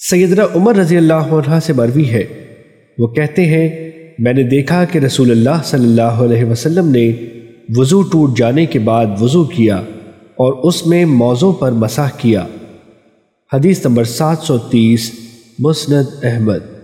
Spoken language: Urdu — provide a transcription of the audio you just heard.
سیدنا عمر رضی اللہ عنہ سے مروی ہے۔ وہ کہتے ہیں، میں نے دیکھا کہ رسول اللہ صلی اللہ علیہ وسلم نے وضو ٹوٹ جانے کے بعد وضو کیا اور اس میں موضوع پر مسح کیا۔ حدیث نمبر سات سو تیس، مسند احمد۔